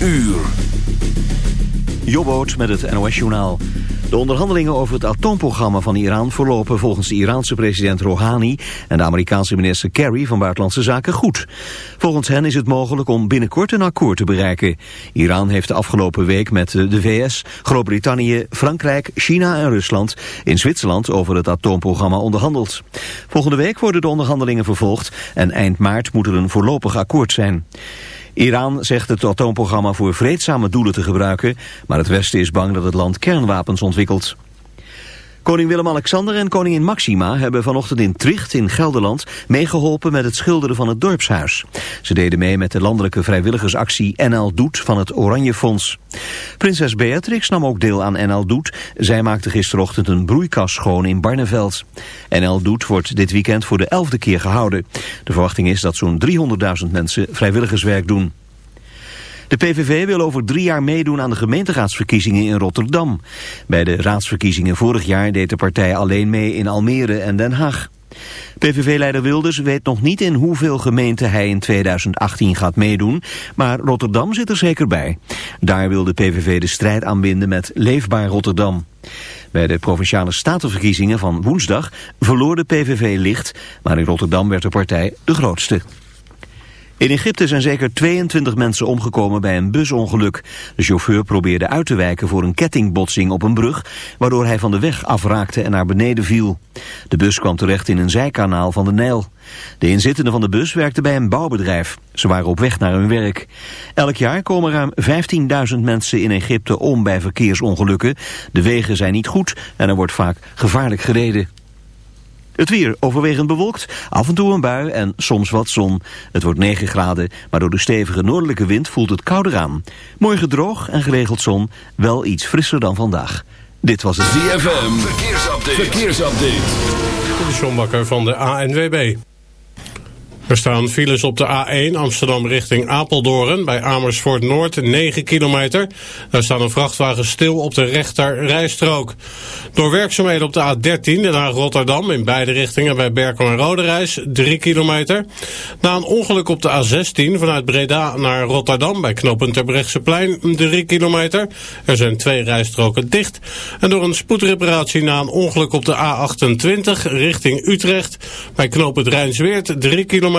uur. Jobboot met het NOS-journaal. De onderhandelingen over het atoomprogramma van Iran verlopen volgens de Iraanse president Rouhani en de Amerikaanse minister Kerry van Buitenlandse Zaken goed. Volgens hen is het mogelijk om binnenkort een akkoord te bereiken. Iran heeft de afgelopen week met de VS, Groot-Brittannië, Frankrijk, China en Rusland in Zwitserland over het atoomprogramma onderhandeld. Volgende week worden de onderhandelingen vervolgd en eind maart moet er een voorlopig akkoord zijn. Iran zegt het atoomprogramma voor vreedzame doelen te gebruiken, maar het Westen is bang dat het land kernwapens ontwikkelt. Koning Willem-Alexander en koningin Maxima hebben vanochtend in Tricht in Gelderland meegeholpen met het schilderen van het dorpshuis. Ze deden mee met de landelijke vrijwilligersactie NL Doet van het Oranje Fonds. Prinses Beatrix nam ook deel aan NL Doet. Zij maakte gisterochtend een broeikas schoon in Barneveld. NL Doet wordt dit weekend voor de elfde keer gehouden. De verwachting is dat zo'n 300.000 mensen vrijwilligerswerk doen. De PVV wil over drie jaar meedoen aan de gemeenteraadsverkiezingen in Rotterdam. Bij de raadsverkiezingen vorig jaar deed de partij alleen mee in Almere en Den Haag. PVV-leider Wilders weet nog niet in hoeveel gemeenten hij in 2018 gaat meedoen, maar Rotterdam zit er zeker bij. Daar wil de PVV de strijd aanbinden met Leefbaar Rotterdam. Bij de Provinciale Statenverkiezingen van woensdag verloor de PVV licht, maar in Rotterdam werd de partij de grootste. In Egypte zijn zeker 22 mensen omgekomen bij een busongeluk. De chauffeur probeerde uit te wijken voor een kettingbotsing op een brug... waardoor hij van de weg afraakte en naar beneden viel. De bus kwam terecht in een zijkanaal van de Nijl. De inzittenden van de bus werkten bij een bouwbedrijf. Ze waren op weg naar hun werk. Elk jaar komen ruim 15.000 mensen in Egypte om bij verkeersongelukken. De wegen zijn niet goed en er wordt vaak gevaarlijk gereden. Het weer overwegend bewolkt, af en toe een bui en soms wat zon. Het wordt 9 graden, maar door de stevige noordelijke wind voelt het kouder aan. Morgen droog en geregeld zon, wel iets frisser dan vandaag. Dit was het ZFM, verkeersupdate. verkeersupdate. De Sjombakker van de ANWB. Er staan files op de A1 Amsterdam richting Apeldoorn bij Amersfoort Noord 9 kilometer. Daar staan een vrachtwagen stil op de rechter rijstrook. Door werkzaamheden op de A13 naar Rotterdam in beide richtingen bij Berkel en Roderijs 3 kilometer. Na een ongeluk op de A16 vanuit Breda naar Rotterdam bij knooppunt Terbrechtseplein 3 kilometer. Er zijn twee rijstroken dicht. En door een spoedreparatie na een ongeluk op de A28 richting Utrecht bij knooppunt Rijnsweert 3 kilometer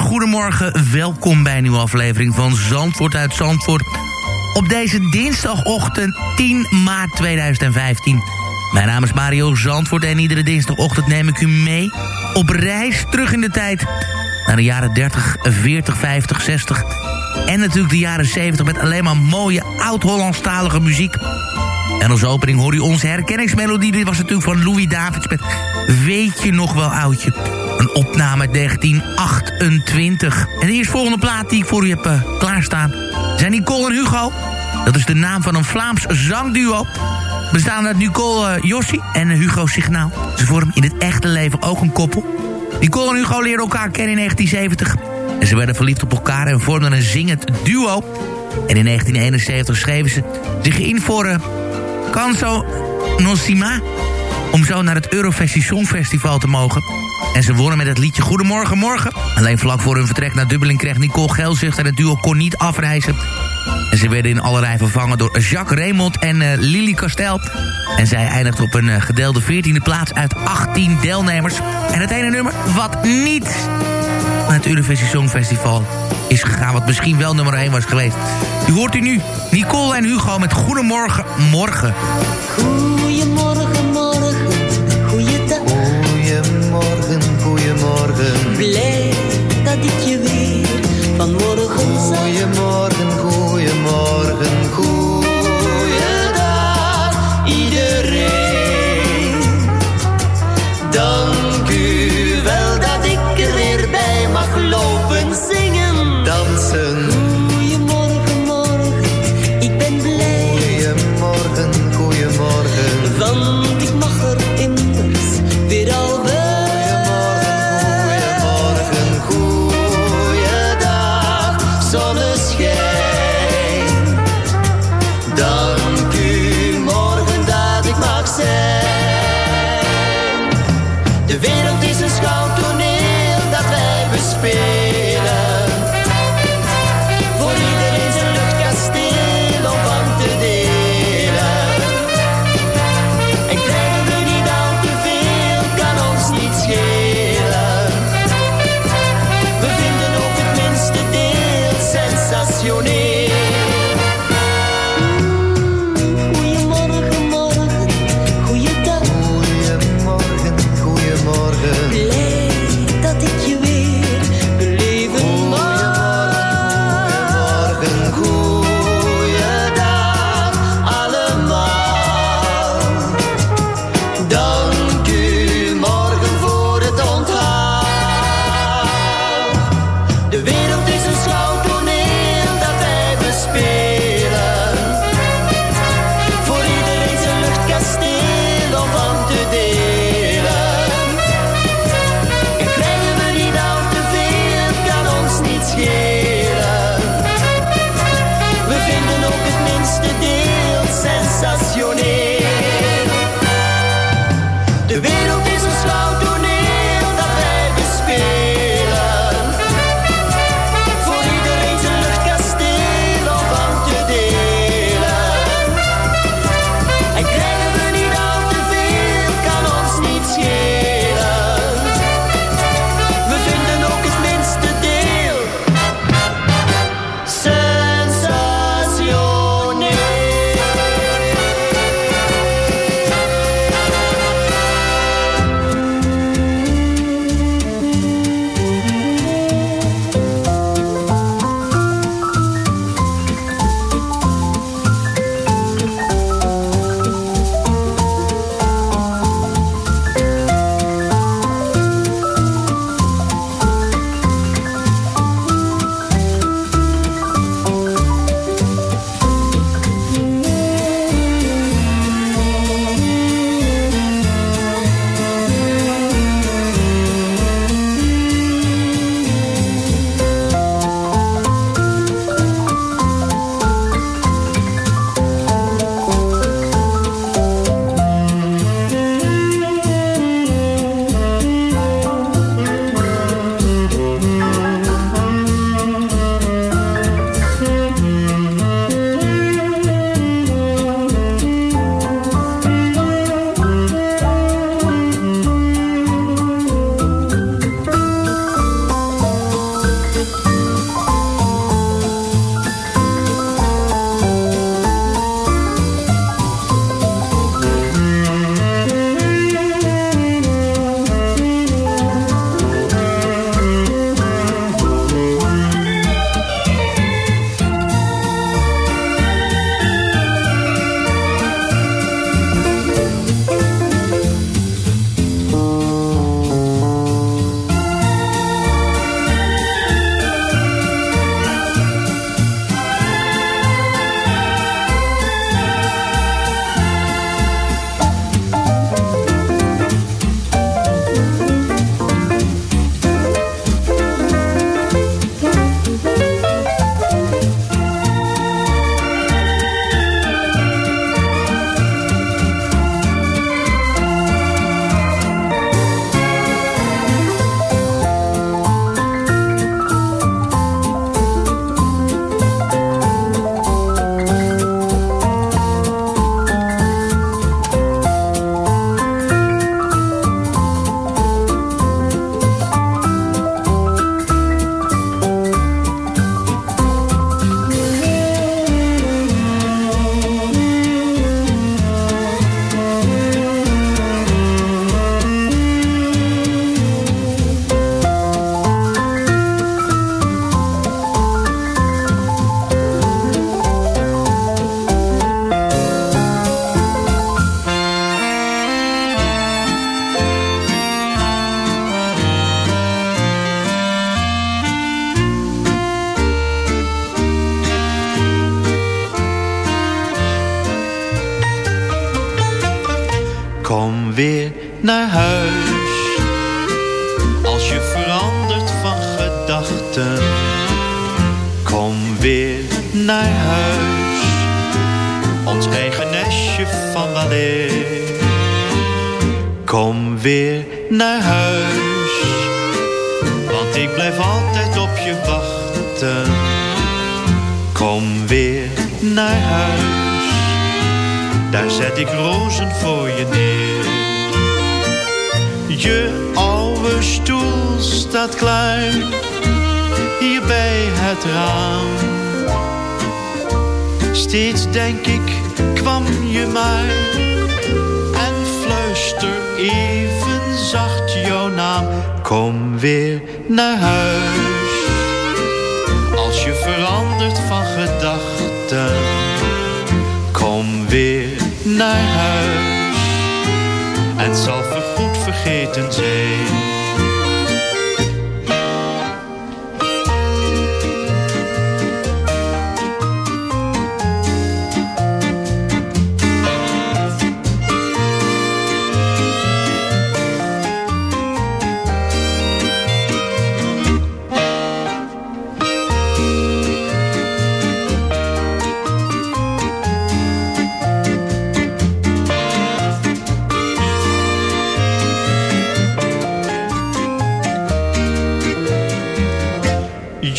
Goedemorgen. Welkom bij een nieuwe aflevering van Zandvoort uit Zandvoort. Op deze dinsdagochtend 10 maart 2015. Mijn naam is Mario Zandvoort en iedere dinsdagochtend neem ik u mee... op reis terug in de tijd naar de jaren 30, 40, 50, 60... en natuurlijk de jaren 70 met alleen maar mooie oud-Hollandstalige muziek... En als opening hoor je onze herkenningsmelodie. Dit was natuurlijk van Louis Davids met Weet je nog wel oudje. Een opname uit 1928. En de eerstvolgende plaat die ik voor u heb uh, klaarstaan... zijn Nicole en Hugo. Dat is de naam van een Vlaams zangduo. Bestaan uit Nicole uh, Jossi en Hugo Signaal. Ze vormen in het echte leven ook een koppel. Nicole en Hugo leerden elkaar kennen in 1970. En ze werden verliefd op elkaar en vormden een zingend duo. En in 1971 schreven ze zich in voor... Uh, Canso Nosima. Om zo naar het Eurovisie Songfestival te mogen. En ze wonnen met het liedje Goedemorgen Morgen. Alleen vlak voor hun vertrek naar Dublin kreeg Nicole Gelzucht en het duo kon niet afreizen. En ze werden in allerlei vervangen door Jacques Raymond en uh, Lily Castel. En zij eindigt op een uh, gedeelde 14e plaats uit 18 deelnemers. En het ene nummer wat niet naar het Eurovisie Songfestival is gegaan... wat misschien wel nummer 1 was geweest. U hoort u nu Nicole en Hugo met Goedemorgen Morgen. Goedemorgen, morgen. Goeiemorgen. Blij dat ik je weer vanmorgen zag. Goeiemorgen, goeiemorgen, goeiedag iedereen. Dan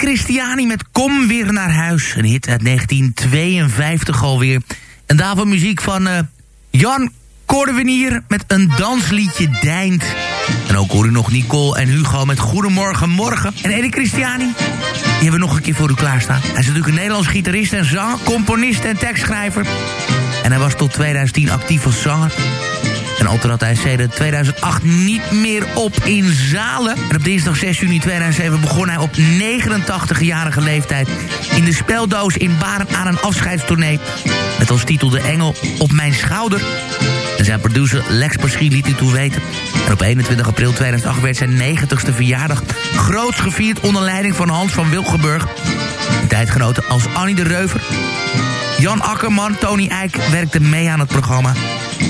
Christiani met Kom Weer Naar Huis. Een hit uit 1952 alweer. En daarvoor muziek van eh, Jan Cordewinier met een dansliedje Deint. En ook hoor u nog Nicole en Hugo met Goedemorgen Morgen. En Eddie Christiani, die hebben we nog een keer voor u klaarstaan. Hij is natuurlijk een Nederlands gitarist en zanger, componist en tekstschrijver. En hij was tot 2010 actief als zanger. En al trad hij sedert 2008 niet meer op in zalen. En op dinsdag 6 juni 2007 begon hij op 89-jarige leeftijd... in de speldoos in Baren aan een afscheidstournee. Met als titel De Engel op mijn schouder. En zijn producer Lex Paschi liet u toe weten. En op 21 april 2008 werd zijn 90ste verjaardag... groots gevierd onder leiding van Hans van Wilgenburg. Tijdgenoten als Annie de Reuver... Jan Akkerman, Tony Eijk werkten mee aan het programma.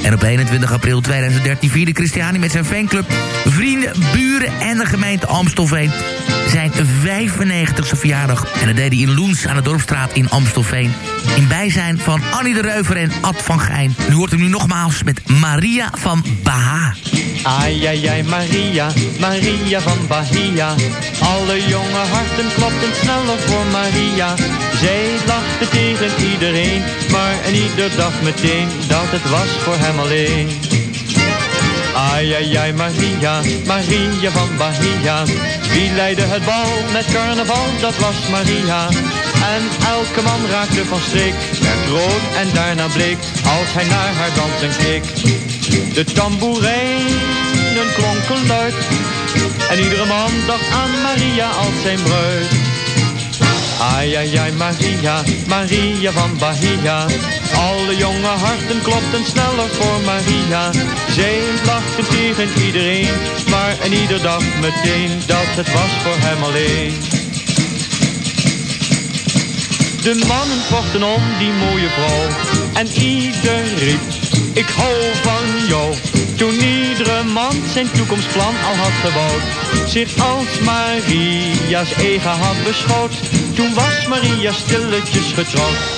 En op 21 april 2013 vierde Christiani met zijn fanclub... vrienden, buren en de gemeente Amstelveen... zijn 95ste verjaardag. En dat deed hij in Loens aan de Dorpstraat in Amstelveen. In bijzijn van Annie de Reuver en Ad van Gijn. Nu hoort hem nu nogmaals met Maria van Baha. Ai, ai, ai, Maria, Maria van Bahia. Alle jonge harten klopten sneller voor Maria. Zij lachte tegen iedereen, maar en ieder dacht meteen dat het was voor hem alleen. Ai, ai, ai, Maria, Maria van Bahia. Wie leidde het bal met carnaval, dat was Maria. En elke man raakte van streek, werd rood en daarna bleek, als hij naar haar dansen keek. De tamboerijnen klonken luid, en iedere man dacht aan Maria als zijn bruid. Ai, ai, Maria, Maria van Bahia. Alle jonge harten klopten sneller voor Maria. Zij lachte tegen iedereen, maar en ieder dacht meteen dat het was voor hem alleen. De mannen vochten om die mooie vrouw en ieder riep, ik hou van jou. Toen iedere man zijn toekomstplan al had gebouwd, zich als Maria's eigen had beschouwd. Toen was Maria stilletjes getrouwd.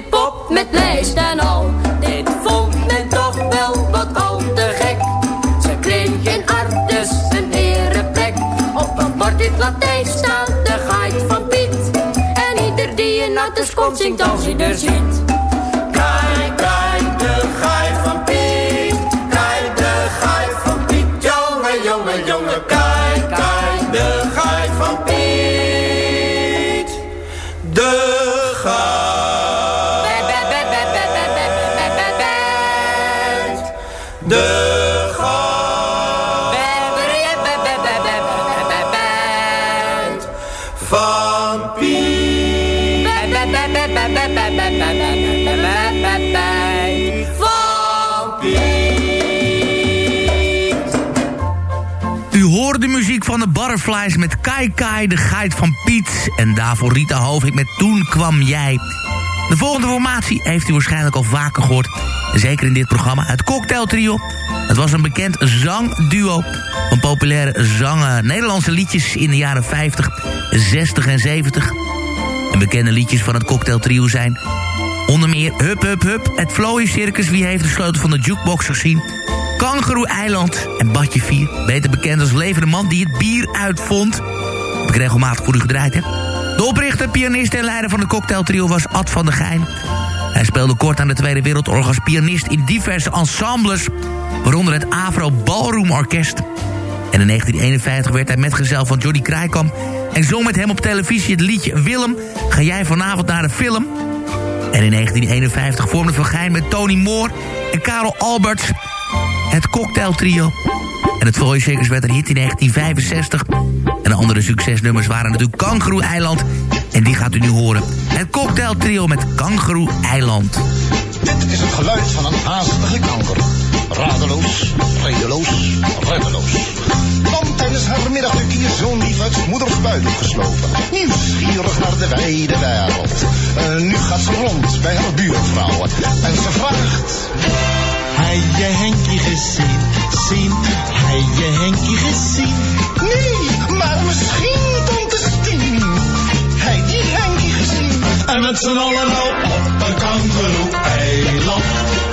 Hip-hop met lijst en al. Dit vond men toch wel wat al te gek. Ze kreeg geen art, dus een ereplek. Op een bord dit Latijn staat de geit van Piet. En ieder die een natte komt zingt als hij er ziet. Kai de geit van Piet. En daarvoor Rita Hovink met Toen kwam jij. De volgende formatie heeft u waarschijnlijk al vaker gehoord. Zeker in dit programma, het Cocktail Trio. Het was een bekend zangduo van populaire zangen, Nederlandse liedjes in de jaren 50, 60 en 70. En bekende liedjes van het Cocktail Trio zijn onder meer Hup Hup Hup, het Flowy Circus, wie heeft de sleutel van de jukebox gezien... Kangaroo Eiland en Badje 4, beter bekend als levende man die het bier uitvond. Ik regelmatig voor gedraaid? De oprichter, pianist en leider van de cocktailtrio was Ad van der Geijn. Hij speelde kort aan de Tweede Wereldoorlog als pianist in diverse ensembles... waaronder het Avro Ballroom Orkest. En in 1951 werd hij metgezel van Johnny Krijkamp... en zong met hem op televisie het liedje Willem, ga jij vanavond naar de film... En in 1951 vormde Van Gijn met Tony Moore en Karel Alberts het cocktailtrio. En het Circus werd een hit in 1965. En de andere succesnummers waren natuurlijk Kangaroo Eiland. En die gaat u nu horen. Het cocktailtrio met Kangaroo Eiland. Dit is het geluid van een haastige kanker. Radeloos, redeloos, reddeloos. Want tijdens haar middagduk hier zo'n lief uit moeders buik geslopen. Nieuwsgierig naar de wijde wereld. Nu gaat ze rond bij haar buurvrouwen. En ze vraagt... Hij je Henkie gezien, zien, hij je Henkie gezien. Nee, maar misschien tante Stien. Hij die Henkie gezien. En met z'n allen nou op een kangeroe-eiland,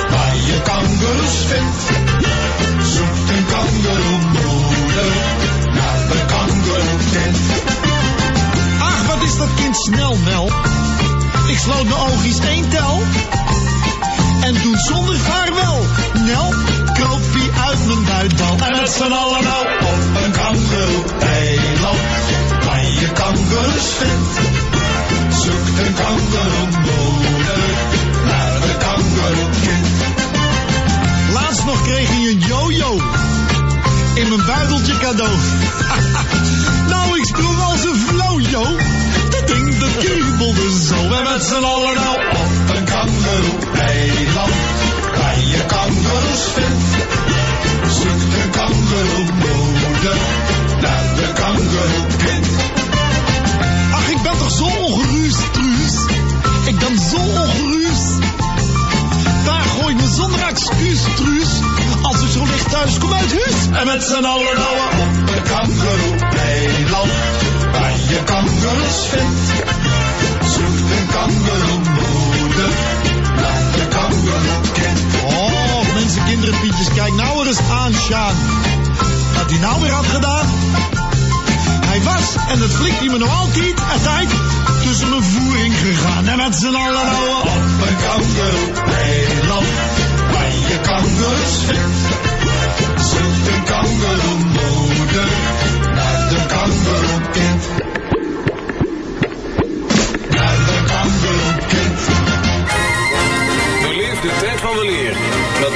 waar je kangeroes vindt. Zoekt een kangeroe-moeder naar de kangeroe-kind. Ach, wat is dat kind snel, Mel. Ik sloot mijn oogjes één tel. En toen zonder vaarwel, Nel, kroop hij uit mijn buitdal. En met z'n allen nou op een kangeroe-eiland, waar je kangeroes vindt. Zoekt een kangeroe-moeder naar de kangeroe-kind. Laatst nog kreeg hij een yo-yo. In mijn buideltje cadeau. nou, ik sprong als een flojo. Kriebelde zo. En met z'n allen nou op een kangeroe-eiland, waar je kangeroes vindt. Zoekt een kangeroe-moeder naar de kangeroe-kind. Ach, ik ben toch zo ongerust, Truus. Ik ben zo ongerust. Daar gooi ik me zonder excuus, Truus. Als ik zo licht thuis kom uit huis. En met z'n allen nou op een je vindt. Zoekt een kangeroe-moeder naar de kangeroe-kind. Oh, mensen, kinderen, pietjes, kijk nou eens aan, Sjaan. Wat hij nou weer had gedaan. Hij was, en dat flikt hij me nog altijd, altijd tussen mijn voering gegaan. En met z'n allen nou op een kangeroe-eiland, waar je kangeroes. Zoekt een kangeroe-moeder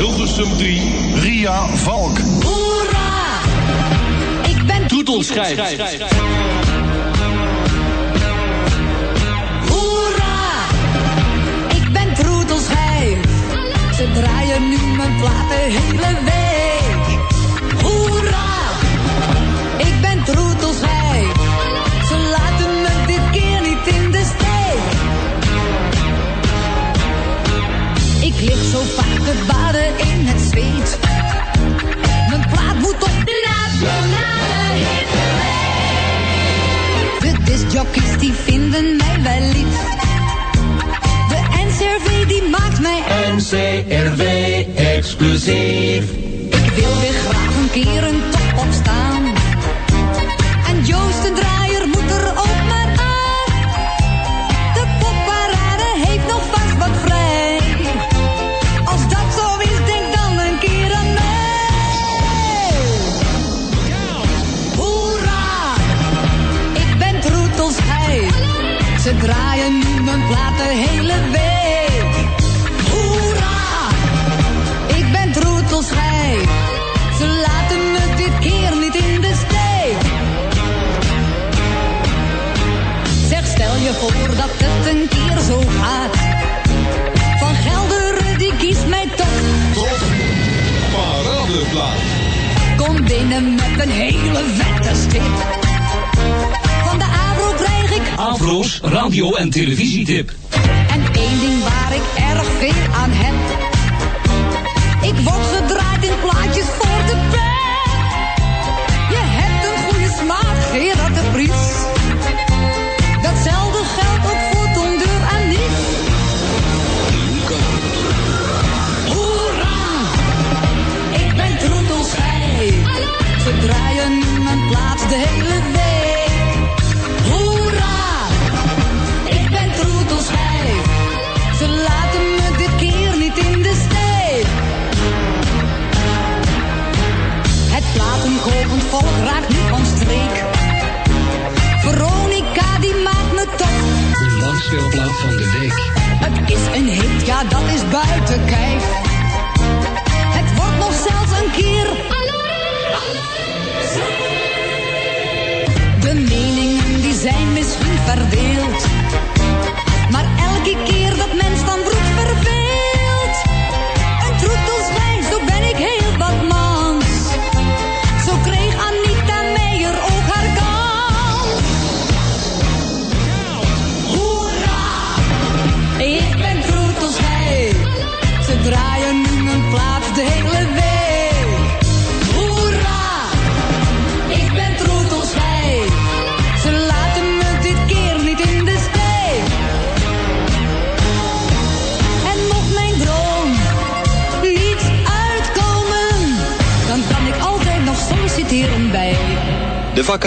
Hilversum 3, Ria Valk. Hoera! Ik ben... Toetelschrijf.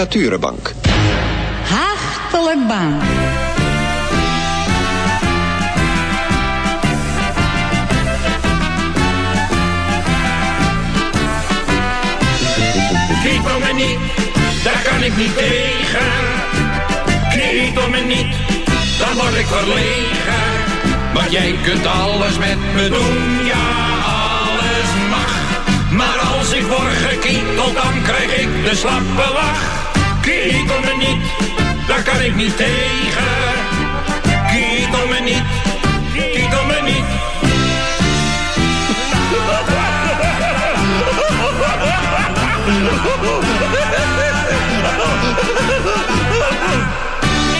Vacaturebank. Hartelijk baan. Kniet me niet, daar kan ik niet tegen. Kniet me niet, dan word ik verlegen. Maar jij kunt alles met me doen, ja alles mag. Maar als ik word gekieteld, dan krijg ik de slappe lach. Ik om me niet, daar kan ik niet tegen. Ik om me niet, kijk me niet.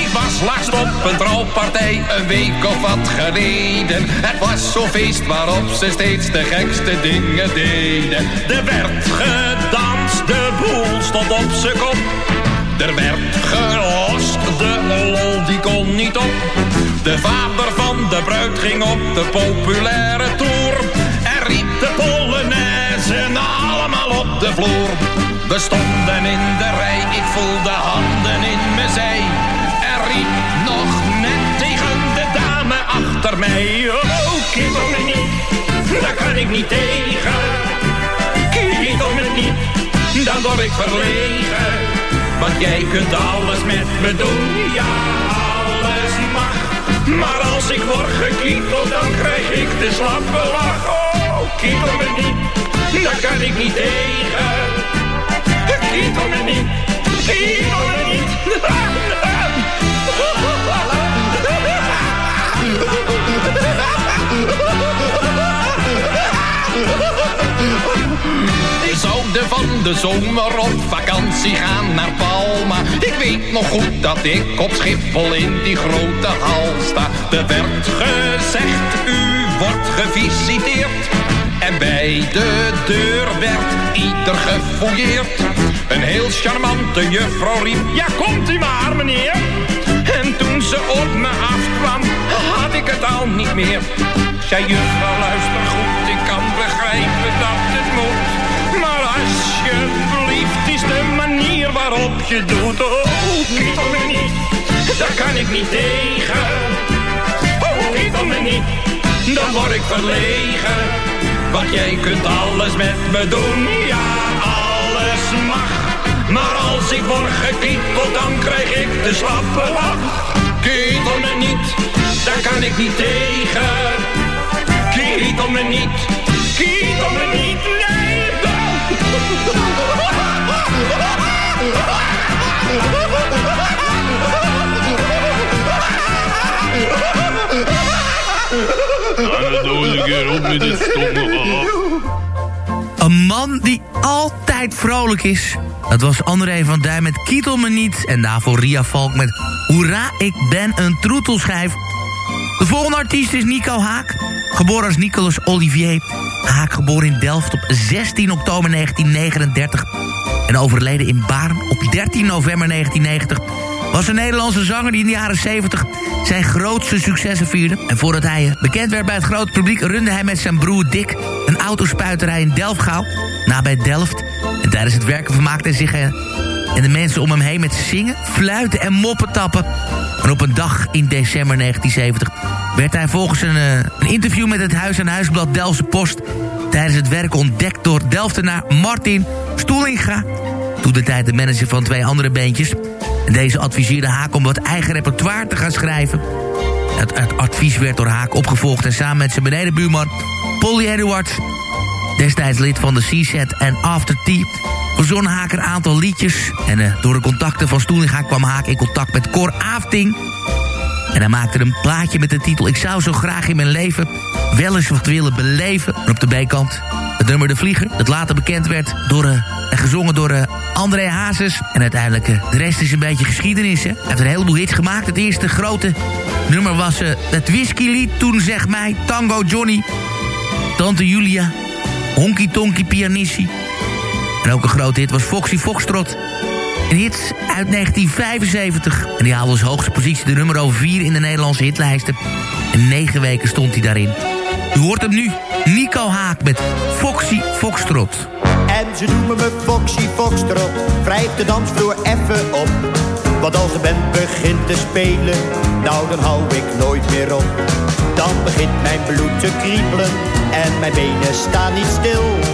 Ik was laatst op een trouwpartij een week of wat geleden. Het was zo'n feest waarop ze steeds de gekste dingen deden. Er werd gedanst, de boel stond op zijn kop. Er werd gelost, de lol die kon niet op. De vader van de bruid ging op de populaire tour. Er riep de Polonaise allemaal op de vloer. We stonden in de rij, ik voelde handen in mijn zij. Er riep nog net tegen de dame achter mij. Oh, kibbel me niet, daar kan ik niet tegen. Kibbel me niet, dan word ik verlegen want jij kunt alles met me doen, ja, alles mag. Maar als ik word gekieteld, dan krijg ik de slappe lach. Oh, kietel me niet, daar kan ik niet tegen. Kietel me niet, kietel me niet. Ik zou van de zomer op vakantie gaan naar Palma. Ik weet nog goed dat ik op Schiphol in die grote hal sta. Er werd gezegd, u wordt gevisiteerd. En bij de deur werd ieder gefouilleerd. Een heel charmante juffrouw riep, ja komt u maar meneer. En toen ze op me afkwam, had ik het al niet meer. Zei juffrouw, luister goed, begrijpen dat het moet. Maar alsjeblieft is de manier waarop je doet. Oh, kietel me niet, daar kan ik niet tegen. Oh, kietel me niet, dan word ik verlegen. Want jij kunt alles met me doen, ja, alles mag. Maar als ik word gekieteld, dan krijg ik de slappe lach. Kietel me niet, daar kan ik niet tegen. Kietel me niet, kietel me niet, stomme Een man die altijd vrolijk is. Dat was André van Duin met Kietel me niet. En daarvoor Ria Valk met Hoera, ik ben een troetelschijf. De volgende artiest is Nico Haak. Geboren als Nicolas Olivier. Haak geboren in Delft op 16 oktober 1939. En overleden in Baarn op 13 november 1990 was een Nederlandse zanger die in de jaren 70 zijn grootste successen vierde. En voordat hij eh, bekend werd bij het grote publiek... runde hij met zijn broer Dick een autospuiterij in Delfgauw, nabij Delft. En tijdens het werken vermaakte hij zich eh, en de mensen om hem heen met zingen, fluiten en moppen tappen. En op een dag in december 1970 werd hij volgens een, uh, een interview met het Huis aan Huisblad Delftse Post... tijdens het werk ontdekt door Delftenaar Martin Stoelinga... toen de tijd de manager van twee andere beentjes... En deze adviseerde Haak om wat eigen repertoire te gaan schrijven. Het, advies werd door Haak opgevolgd en samen met zijn benedenbuurman Polly Edwards... destijds lid van de C-Set en After Tea... verzon Haak een aantal liedjes. En uh, door de contacten van Stoelinga kwam Haak in contact met Cor Afting... En hij maakte een plaatje met de titel... Ik zou zo graag in mijn leven wel eens wat willen beleven. En op de B-kant het nummer De Vlieger... dat later bekend werd door, uh, en gezongen door uh, André Hazes. En uiteindelijk, uh, de rest is een beetje geschiedenis. Hè? Hij heeft een heleboel hits gemaakt. Het eerste grote nummer was het whiskylied. Toen zeg mij Tango Johnny. Tante Julia. Honky Tonky Pianissi. En ook een grote hit was Foxy Foxtrot. Een hit uit 1975. En die haalde als hoogste positie de nummer 4 in de Nederlandse hitlijsten. En negen weken stond hij daarin. U hoort hem nu. Nico Haak met Foxy Foxtrot. En ze noemen me Foxy Foxtrot. Wrijf de dansvloer even op. Want als de band begint te spelen, nou dan hou ik nooit meer op. Dan begint mijn bloed te kriebelen en mijn benen staan niet stil.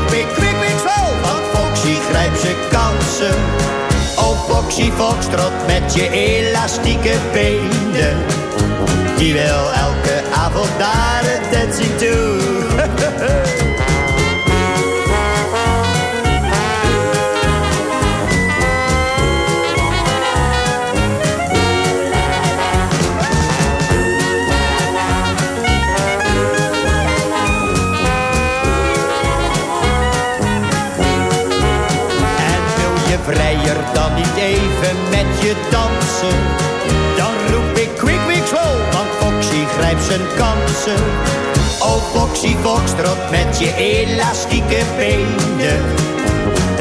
kansen. Oh Foxy Foxtrot met je elastieke benen. Die wil elke avond naar het dancing toe. vrijer dan niet even met je dansen. Dan roep ik quick, quick, slow, want Foxy grijpt zijn kansen. Oh, Foxy trot met je elastieke benen.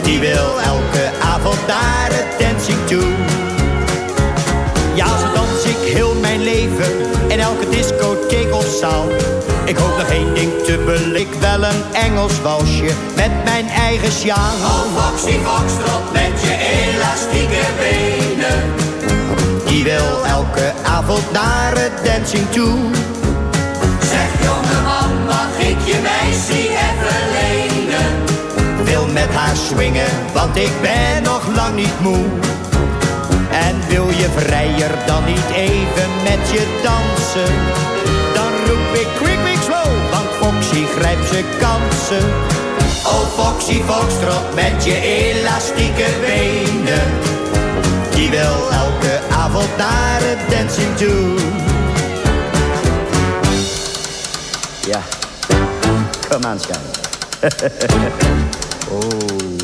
Die wil elke avond daar het dancing toe leven in elke discotheek of zaal. Ik hoop nog één ding te belik, wel een Engels walsje met mijn eigen sjaal. Oh, Foxy Foxtrot met je elastieke benen. Die wil elke avond naar het dancing toe. Zeg jongeman, mag ik je meisje even lenen? Wil met haar swingen, want ik ben nog lang niet moe. Wil je vrijer dan niet even met je dansen? Dan roep ik quick, quick, slow, want Foxy grijpt zijn kansen. Oh Foxy Fox trot met je elastieke benen. Die wil elke avond naar het dancing toe. Ja, kom aan, schijn. oh.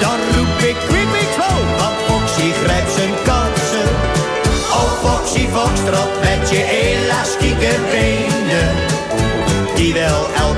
Dan roep ik creepy slow, want Foxy grijpt zijn kansen. Oh Foxy Foxtrot met je elastieke benen, die wel elke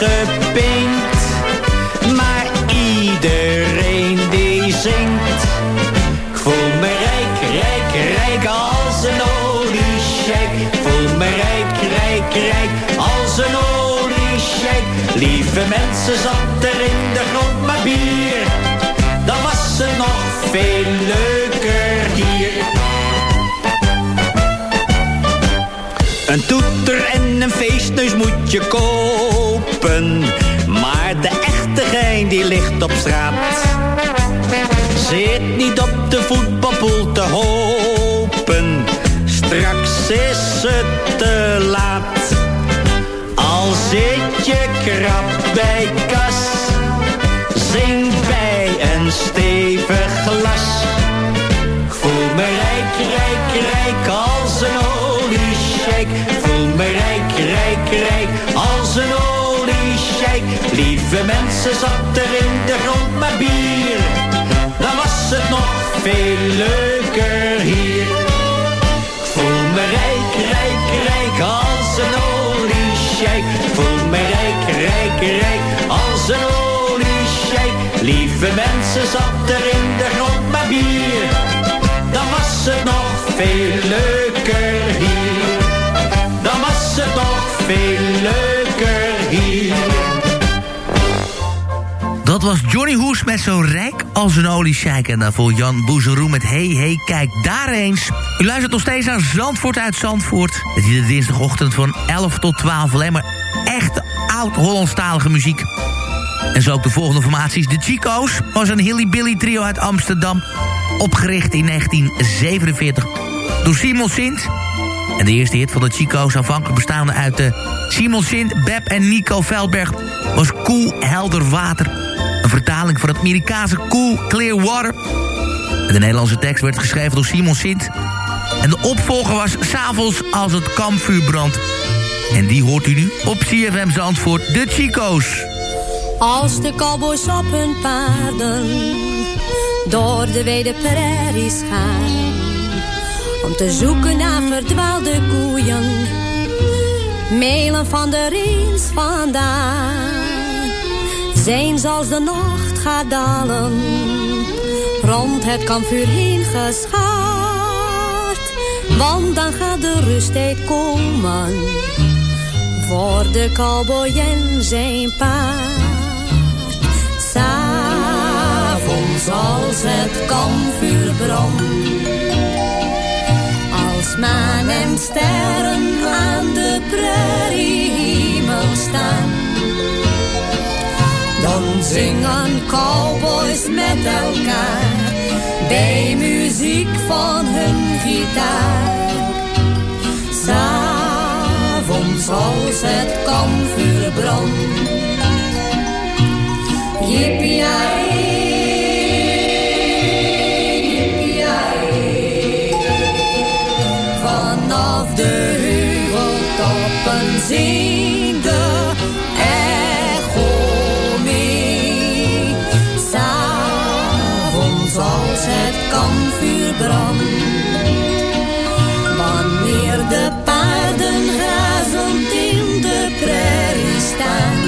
weggepinkt. Maar iedereen die zingt. Voel me rijk, rijk, rijk als een oliesjijk. Ik voel me rijk, rijk, rijk als een oliesjijk. Lieve mensen, zat er in de grond maar bier. Dan was het nog veel leuker hier. Een toeter en een feestneus moet je kopen. Maar de echte gein die ligt op straat. Zit niet op de voetbalpoel te hopen. Straks is het te laat. Al zit je krap bij kas. Lieve mensen, zat er in de grond maar bier. Dan was het nog veel leuker hier. Ik voel me rijk, rijk, rijk als een oliesjijk. Ik voel me rijk, rijk, rijk als een oliesjijk. Lieve mensen, zat er in de grond maar bier. Dan was het nog veel leuker hier. Dan was het nog veel was Johnny Hoes met zo rijk als een oliesjijk. En daarvoor Jan Boezeroe met Hey Hey Kijk daar eens. U luistert nog steeds naar Zandvoort uit Zandvoort. Het is de dinsdagochtend van 11 tot 12. Alleen maar echte oud-Hollandstalige muziek. En zo ook de volgende formaties. De Chico's was een hilly-billy trio uit Amsterdam. Opgericht in 1947 door Simon Sint. En de eerste hit van de Chico's, aanvankelijk bestaande uit de Simon Sint, Beb en Nico Veldberg... was Cool Helder Water. Vertaling van het Amerikaanse Cool Clear Water. En de Nederlandse tekst werd geschreven door Simon Sint. En de opvolger was S'avonds als het kampvuur brandt. En die hoort u nu op CFM Zandvoort, de Chico's. Als de cowboys op hun paarden door de wijde prairies gaan. Om te zoeken naar verdwaalde koeien, melen van de reens vandaan. Zijn als de nacht gaat dalen, rond het kampvuur heen geschaard. Want dan gaat de rusttijd komen, voor de cowboy en zijn paard. S'avonds als het kampvuur brandt. Als maan en sterren aan de prairiehemel staan. Zingen cowboys met elkaar. Bij muziek van hun gitaar. S'avonds als het kampvuur brandt. Yippie Vanaf de heuveltoppen zien Wanneer de paarden grazend in de prairie staan,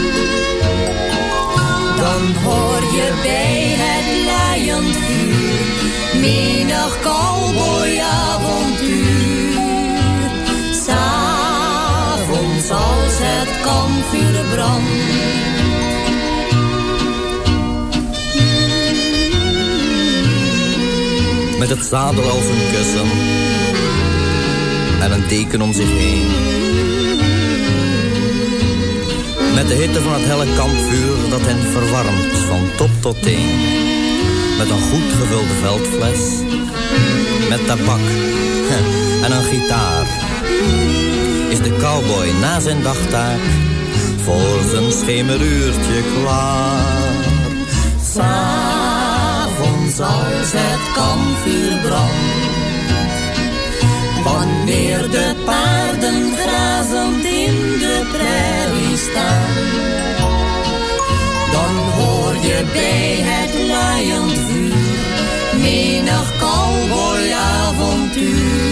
dan hoor je bij het laaiend vuur menig cowboyavontuur. S'avonds als het kampvuur brandt. Met het zadel als een kussen en een deken om zich heen. Met de hitte van het helle kampvuur dat hen verwarmt van top tot teen. Met een goed gevulde veldfles, met tabak en een gitaar. Is de cowboy na zijn dagtaak voor zijn schemeruurtje klaar. S'avonds als het kampvuur de paarden grazend in de prairie staan. Dan hoor je bij het laaiend vuur menig cowboyavontuur.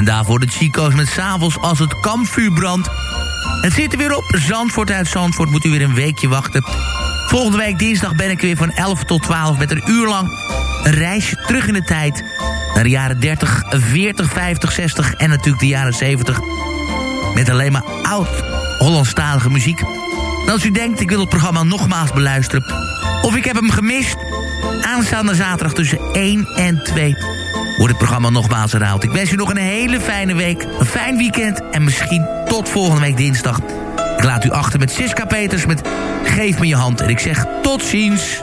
En daarvoor de Chico's met s'avonds als het kampvuur brandt. Het zit er weer op. Zandvoort uit Zandvoort moet u weer een weekje wachten. Volgende week dinsdag ben ik weer van 11 tot 12 met een uur lang een reisje terug in de tijd. Naar de jaren 30, 40, 50, 60 en natuurlijk de jaren 70. Met alleen maar oud-Hollandstalige muziek. En als u denkt, ik wil het programma nogmaals beluisteren... of ik heb hem gemist... aanstaande zaterdag tussen 1 en 2 wordt het programma nogmaals herhaald. Ik wens u nog een hele fijne week, een fijn weekend... en misschien tot volgende week dinsdag. Ik laat u achter met Siska Peters met Geef me je hand. En ik zeg tot ziens.